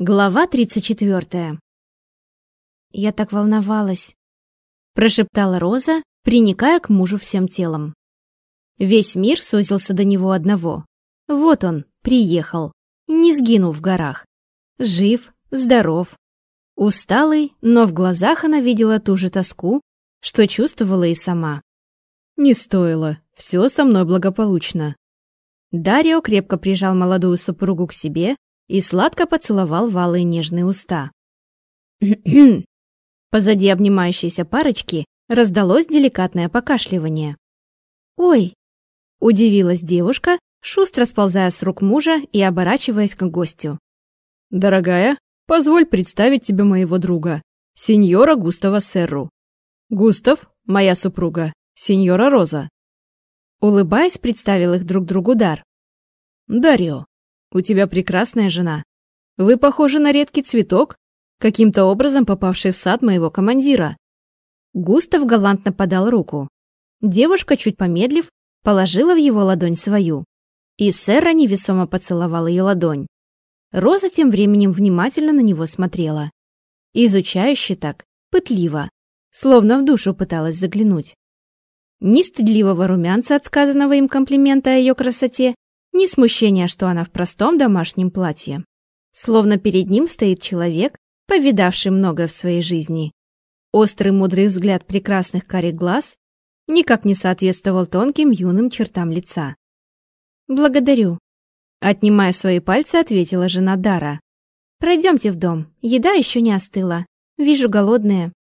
Глава 34. «Я так волновалась», — прошептала Роза, приникая к мужу всем телом. Весь мир сузился до него одного. Вот он, приехал, не сгинул в горах. Жив, здоров. Усталый, но в глазах она видела ту же тоску, что чувствовала и сама. «Не стоило, все со мной благополучно». Дарио крепко прижал молодую супругу к себе, и сладко поцеловал валые нежные уста. Позади обнимающейся парочки раздалось деликатное покашливание. «Ой!» – удивилась девушка, шустро сползая с рук мужа и оборачиваясь к гостю. «Дорогая, позволь представить тебе моего друга, сеньора Густава Серру. Густав – моя супруга, сеньора Роза». Улыбаясь, представил их друг другу дар. «Дарио, у тебя прекрасная жена. Вы похожи на редкий цветок, каким-то образом попавший в сад моего командира». Густав галантно подал руку. Девушка, чуть помедлив, положила в его ладонь свою. И Сэра невесомо поцеловал ее ладонь. Роза тем временем внимательно на него смотрела. Изучающе так, пытливо, словно в душу пыталась заглянуть. Ни стыдливого румянца от сказанного им комплимента о ее красоте, ни смущения, что она в простом домашнем платье. Словно перед ним стоит человек, повидавший многое в своей жизни. Острый мудрый взгляд прекрасных карих глаз никак не соответствовал тонким юным чертам лица. «Благодарю», — отнимая свои пальцы, ответила жена Дара. «Пройдемте в дом, еда еще не остыла. Вижу голодные».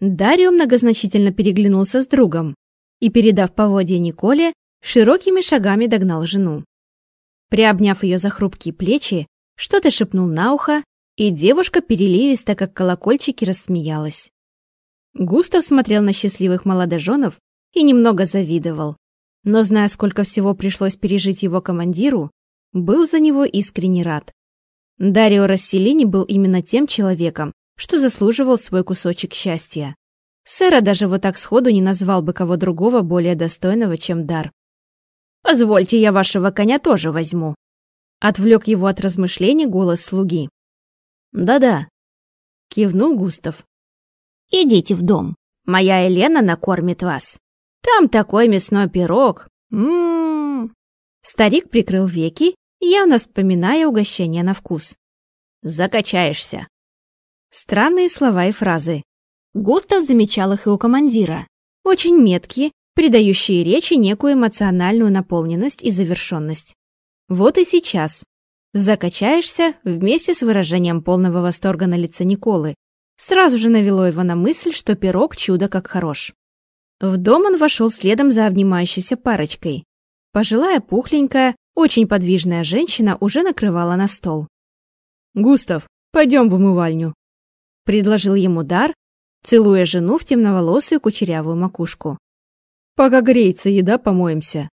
Дарио многозначительно переглянулся с другом и, передав поводье Николе, широкими шагами догнал жену. Приобняв ее за хрупкие плечи, что-то шепнул на ухо, и девушка переливисто, как колокольчики, рассмеялась. Густав смотрел на счастливых молодоженов и немного завидовал, но, зная, сколько всего пришлось пережить его командиру, был за него искренне рад. Дарио Расселини был именно тем человеком, что заслуживал свой кусочек счастья. Сэра даже вот так сходу не назвал бы кого другого более достойного, чем Дар. Позвольте, я вашего коня тоже возьму. Отвлек его от размышлений голос слуги. Да-да, кивнул Густав. Идите в дом. Моя Елена накормит вас. Там такой мясной пирог. Ммм. Старик прикрыл веки, явно вспоминая угощение на вкус. Закачаешься. Странные слова и фразы. Густав замечал их и у командира. Очень меткие, придающие речи некую эмоциональную наполненность и завершенность. Вот и сейчас. Закачаешься вместе с выражением полного восторга на лице Николы. Сразу же навело его на мысль, что пирог чудо как хорош. В дом он вошел следом за обнимающейся парочкой. Пожилая пухленькая, очень подвижная женщина уже накрывала на стол. «Густав, пойдем в умывальню», — предложил ему Дар, целуя жену в темноволосую кучерявую макушку. Пока греется еда, помоемся.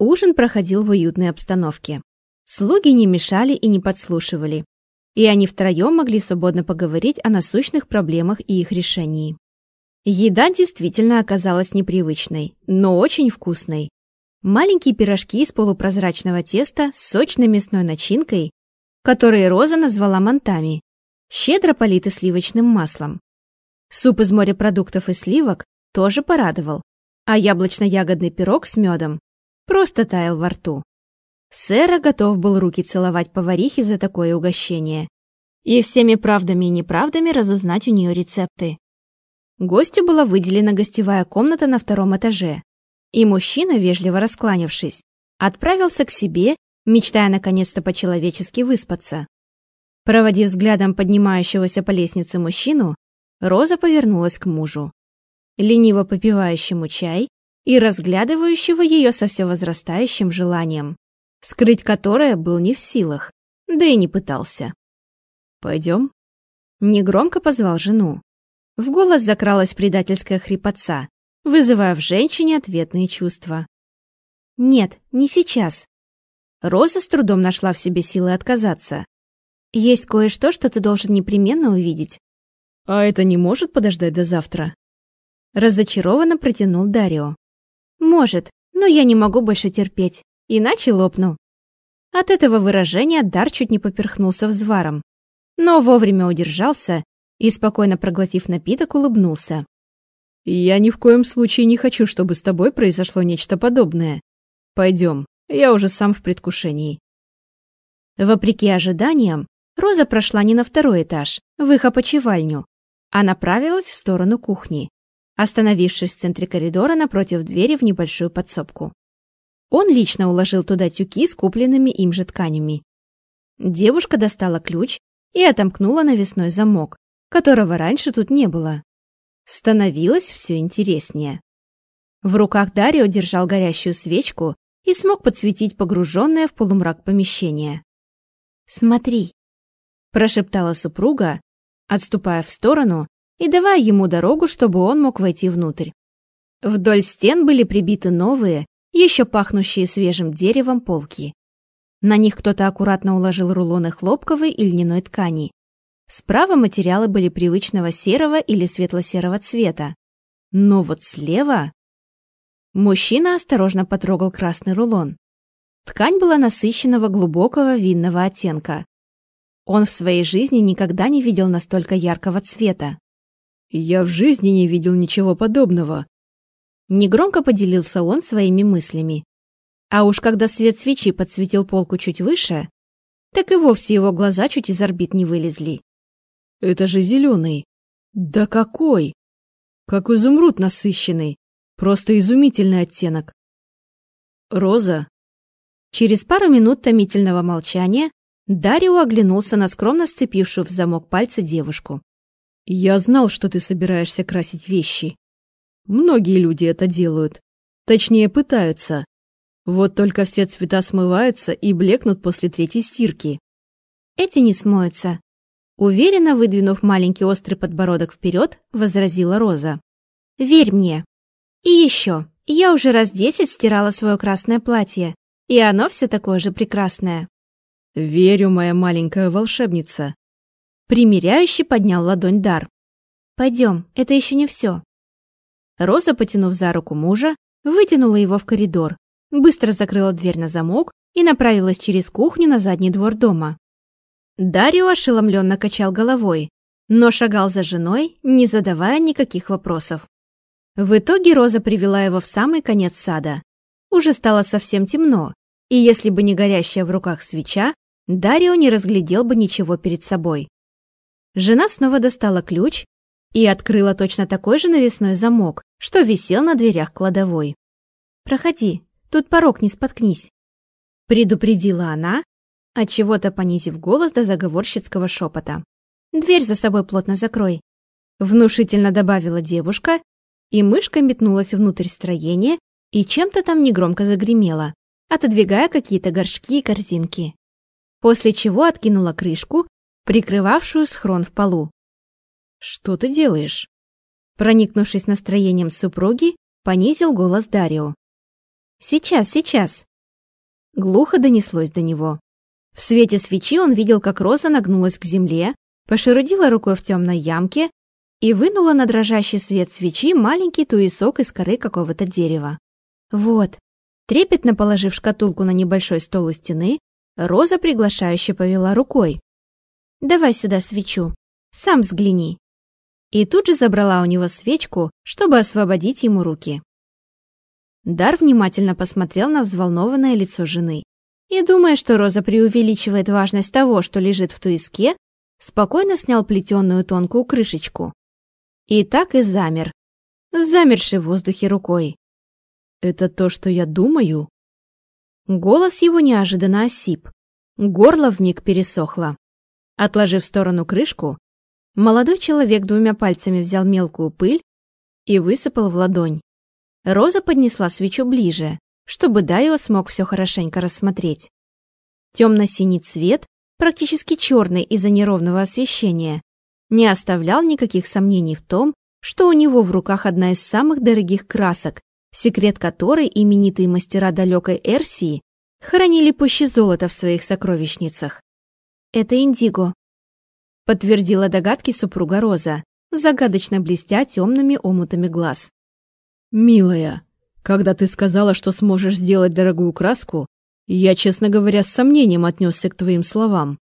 Ужин проходил в уютной обстановке. Слуги не мешали и не подслушивали. И они втроем могли свободно поговорить о насущных проблемах и их решении. Еда действительно оказалась непривычной, но очень вкусной. Маленькие пирожки из полупрозрачного теста с сочной мясной начинкой, которые Роза назвала мантами, щедро политы сливочным маслом. Суп из морепродуктов и сливок тоже порадовал а яблочно-ягодный пирог с медом просто таял во рту. Сэра готов был руки целовать поварихе за такое угощение и всеми правдами и неправдами разузнать у нее рецепты. Гостю была выделена гостевая комната на втором этаже, и мужчина, вежливо раскланявшись, отправился к себе, мечтая наконец-то по-человечески выспаться. Проводив взглядом поднимающегося по лестнице мужчину, Роза повернулась к мужу лениво попивающему чай и разглядывающего ее со все возрастающим желанием, скрыть которое был не в силах, да и не пытался. «Пойдем?» Негромко позвал жену. В голос закралась предательская хрипотца, вызывая в женщине ответные чувства. «Нет, не сейчас». Роза с трудом нашла в себе силы отказаться. «Есть кое-что, что ты должен непременно увидеть». «А это не может подождать до завтра?» Разочарованно протянул Дарио. «Может, но я не могу больше терпеть, иначе лопну». От этого выражения Дар чуть не поперхнулся взваром, но вовремя удержался и, спокойно проглотив напиток, улыбнулся. «Я ни в коем случае не хочу, чтобы с тобой произошло нечто подобное. Пойдем, я уже сам в предвкушении». Вопреки ожиданиям, Роза прошла не на второй этаж, в их опочивальню, а направилась в сторону кухни, остановившись в центре коридора напротив двери в небольшую подсобку. Он лично уложил туда тюки с купленными им же тканями. Девушка достала ключ и отомкнула навесной замок, которого раньше тут не было. Становилось все интереснее. В руках Дарио держал горящую свечку и смог подсветить погруженное в полумрак помещение. «Смотри», – прошептала супруга, отступая в сторону и давая ему дорогу, чтобы он мог войти внутрь. Вдоль стен были прибиты новые, еще пахнущие свежим деревом полки. На них кто-то аккуратно уложил рулоны хлопковой и льняной ткани. Справа материалы были привычного серого или светло-серого цвета. Но вот слева... Мужчина осторожно потрогал красный рулон. Ткань была насыщенного глубокого винного оттенка. Он в своей жизни никогда не видел настолько яркого цвета. «Я в жизни не видел ничего подобного», Негромко поделился он своими мыслями. А уж когда свет свечи подсветил полку чуть выше, так и вовсе его глаза чуть из орбит не вылезли. «Это же зеленый! Да какой! Как изумруд насыщенный! Просто изумительный оттенок!» «Роза!» Через пару минут томительного молчания Дарио оглянулся на скромно сцепившую в замок пальцы девушку. «Я знал, что ты собираешься красить вещи. Многие люди это делают. Точнее, пытаются. Вот только все цвета смываются и блекнут после третьей стирки. Эти не смоются. Уверенно выдвинув маленький острый подбородок вперед, возразила Роза. Верь мне. И еще, я уже раз десять стирала свое красное платье, и оно все такое же прекрасное. Верю, моя маленькая волшебница. Примеряющий поднял ладонь Дар. Пойдем, это еще не все. Роза, потянув за руку мужа, вытянула его в коридор, быстро закрыла дверь на замок и направилась через кухню на задний двор дома. Дарио ошеломленно качал головой, но шагал за женой, не задавая никаких вопросов. В итоге Роза привела его в самый конец сада. Уже стало совсем темно, и если бы не горящая в руках свеча, Дарио не разглядел бы ничего перед собой. Жена снова достала ключ и открыла точно такой же навесной замок, что висел на дверях кладовой. «Проходи, тут порог не споткнись», — предупредила она, отчего-то понизив голос до заговорщицкого шепота. «Дверь за собой плотно закрой», — внушительно добавила девушка, и мышка метнулась внутрь строения и чем-то там негромко загремела, отодвигая какие-то горшки и корзинки. После чего откинула крышку, прикрывавшую схрон в полу. «Что ты делаешь?» Проникнувшись настроением супруги, понизил голос Дарио. «Сейчас, сейчас!» Глухо донеслось до него. В свете свечи он видел, как Роза нагнулась к земле, пошерудила рукой в темной ямке и вынула на дрожащий свет свечи маленький туесок из коры какого-то дерева. Вот, трепетно положив шкатулку на небольшой стол у стены, Роза приглашающе повела рукой. «Давай сюда свечу, сам взгляни» и тут же забрала у него свечку, чтобы освободить ему руки. Дар внимательно посмотрел на взволнованное лицо жены и, думая, что Роза преувеличивает важность того, что лежит в туиске, спокойно снял плетеную тонкую крышечку. И так и замер, замерший в воздухе рукой. «Это то, что я думаю?» Голос его неожиданно осип. Горло вмиг пересохло. Отложив в сторону крышку, Молодой человек двумя пальцами взял мелкую пыль и высыпал в ладонь. Роза поднесла свечу ближе, чтобы Дарио смог все хорошенько рассмотреть. Темно-синий цвет, практически черный из-за неровного освещения, не оставлял никаких сомнений в том, что у него в руках одна из самых дорогих красок, секрет которой именитые мастера далекой Эрсии хранили пуще золота в своих сокровищницах. Это индиго, подтвердила догадки супруга Роза, загадочно блестя темными омутами глаз. «Милая, когда ты сказала, что сможешь сделать дорогую краску, я, честно говоря, с сомнением отнесся к твоим словам.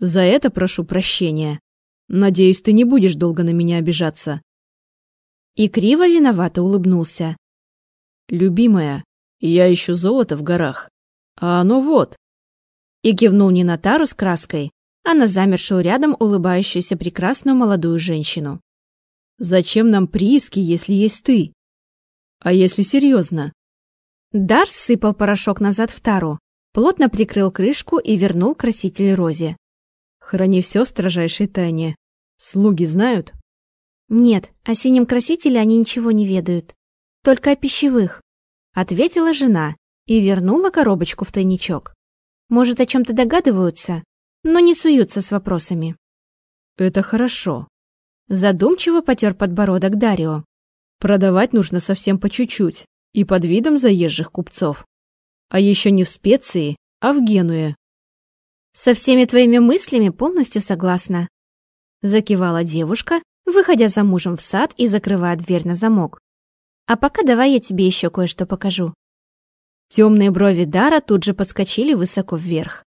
За это прошу прощения. Надеюсь, ты не будешь долго на меня обижаться. И криво виновато улыбнулся. Любимая, я ищу золото в горах. А оно вот. И кивнул не на тару с краской, а на замершую рядом улыбающуюся прекрасную молодую женщину. Зачем нам прииски, если есть ты? А если серьезно? Дар сыпал порошок назад в тару, плотно прикрыл крышку и вернул краситель Розе. Храни все в строжайшей тайне. Слуги знают? Нет, о синем красителе они ничего не ведают. Только о пищевых. Ответила жена и вернула коробочку в тайничок. Может, о чем-то догадываются, но не суются с вопросами. Это хорошо. Задумчиво потер подбородок Дарио. Продавать нужно совсем по чуть-чуть и под видом заезжих купцов. А еще не в специи, а в Генуе. Со всеми твоими мыслями полностью согласна. Закивала девушка, выходя за мужем в сад и закрывая дверь на замок. А пока давай я тебе еще кое-что покажу. Темные брови Дара тут же подскочили высоко вверх.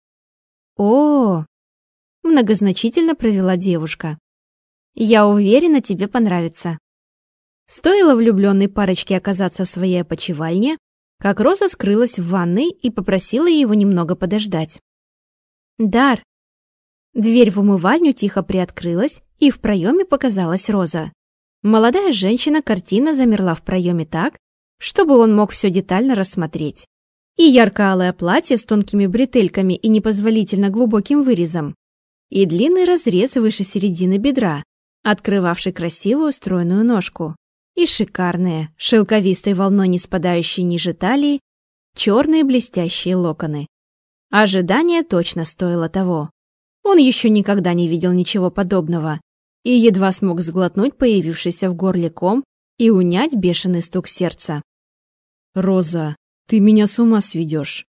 О, многозначительно провела девушка. Я уверена, тебе понравится. Стоило влюбленной парочке оказаться в своей опочивальне, как Роза скрылась в ванной и попросила его немного подождать. «Дар!» Дверь в умывальню тихо приоткрылась, и в проеме показалась Роза. Молодая женщина картина замерла в проеме так, чтобы он мог все детально рассмотреть. И ярко-алое платье с тонкими бретельками и непозволительно глубоким вырезом, и длинный разрез выше середины бедра, открывавший красивую стройную ножку, и шикарные, шелковистой волной не спадающие ниже талии, черные блестящие локоны. Ожидание точно стоило того. Он еще никогда не видел ничего подобного и едва смог сглотнуть появившийся в горле ком и унять бешеный стук сердца. «Роза, ты меня с ума сведешь!»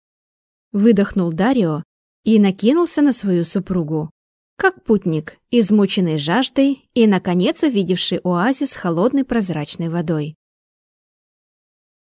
Выдохнул Дарио и накинулся на свою супругу, как путник, измученный жаждой и, наконец, увидевший оазис холодной прозрачной водой.